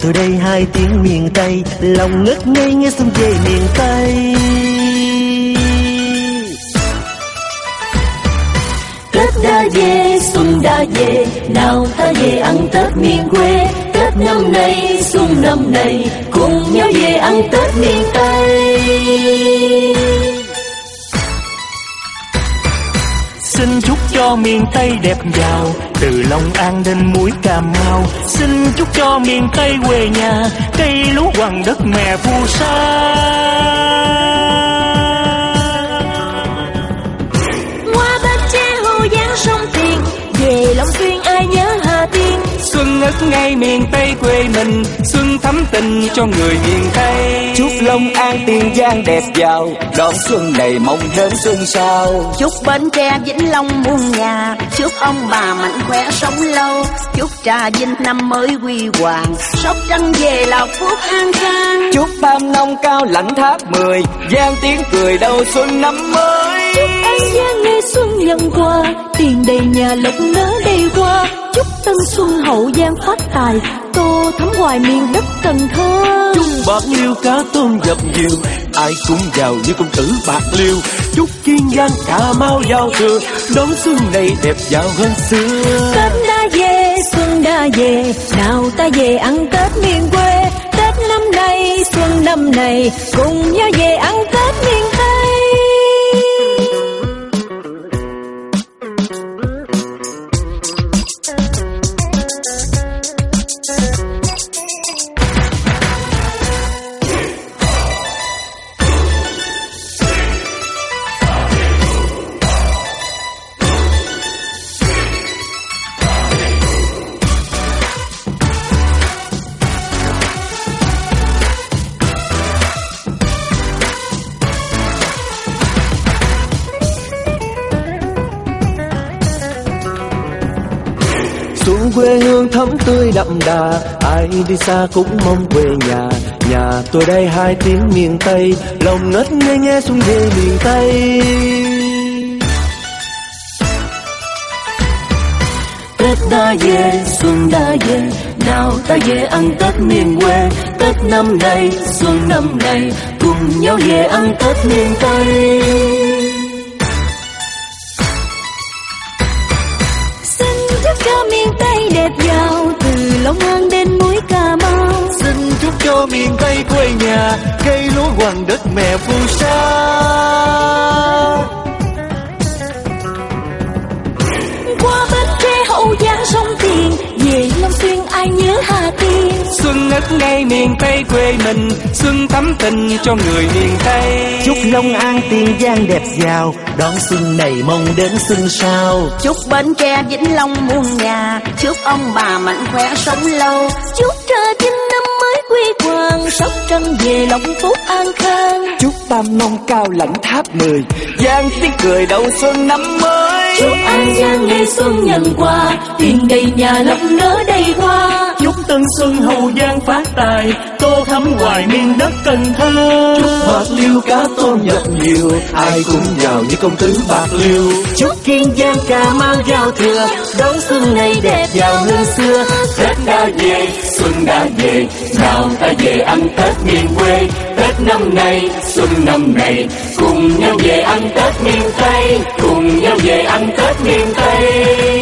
từ đây hai tiếng miền Tây Lòng ngất ngây nghe xuân về miền Tây. Tết đã về, xuân đã về Nào ta về ăn Tết miền quê. Tết năm nay, xuân năm nay Cùng nhau về ăn Tết miền Tây. Miền Tây đẹp giàu Từ Long An đến mũi Cà Mau. Xin chúc cho miền Tây quê nhà, Cây lúa hoàng đất mẹ phù sa. Ngất ngay miền Tây quê mình Xuân thắm tình cho người miền Tây. Chúc Long An Tiền Giang đẹp giàu Đón xuân này mong đến xuân sau. Chúc Bến Tre Vĩnh Long muôn nhà Chúc ông bà mạnh khỏe sống lâu. Chúc Trà Vinh năm mới quy hoàng Sóc trăng về lộc phúc an khang. Chúc Tam Nông cao lãnh tháp mười Giang tiếng cười đầu xuân năm mới nhận qua Tiền đầy nhà lộc nở đầy hoa Chúc Tân Xuân hậu giang phát tài Tô thắm hoài miền đất Cần Thơ. Chúc bạc liêu cá tôm dập dìu Ai cũng giàu như công tử bạc liêu. Chúc kiên giang cà mau giao thừa Đón xuân này đẹp giàu hơn xưa. Tết đã về, xuân đã về Nào ta về ăn Tết miền quê. Tết năm nay, xuân năm này Cùng nhau về ăn Tết xuống quê hương thấm tươi đậm đà Ai đi xa cũng mong quê nhà. Nhà tôi đây hai tiếng miền Tây Lòng ngất ngây nghe xuân về miền Tây Tết đã về, xuân đã về Nào ta về ăn Tết miền quê. Tết năm nay, xuân năm nay Cùng nhau về ăn Tết miền Tây. Xin miền Tây đẹp giàu Từ Long An đến mũi Cà Mau. Xin chúc cho miền Tây quê nhà, Cây lúa hoàng đất mẹ vui. Ngất ngay miền Tây quê mình Xuân thắm tình cho người miền Tây. Chúc Long An Tiền Giang đẹp giàu Đón xuân này mong đến xuân sau. Chúc Bến Tre Vĩnh Long muôn nhà Chúc ông bà mạnh khỏe sống lâu. Chúc Trà Vinh năm mới quy hoàng Sóc trăng về lòng phúc an khang. Chúc Tam Nông cao lãnh tháp mười Giang tiếng cười đầu xuân năm mới. Chúc An Giang ngày xuân nhận qua Tiền đầy nhà lộc nở đầy hoa Chúc Tân Xuân hậu giang phát tài Tô thắm hoài miền đất Cần Thơ. Bạc liêu cá tôm dập nhiều Ai cũng giàu như công tử bạc liêu. Chúc kiên giang cà mau giao thừa Đón xuân này đẹp giàu hơn xưa. Tết đã về, xuân đã về Nào ta về ăn Tết miền quê. Tết năm nay, xuân năm này Cùng nhau về ăn Tết miền Tây Cùng nhau về ăn Tết miền Tây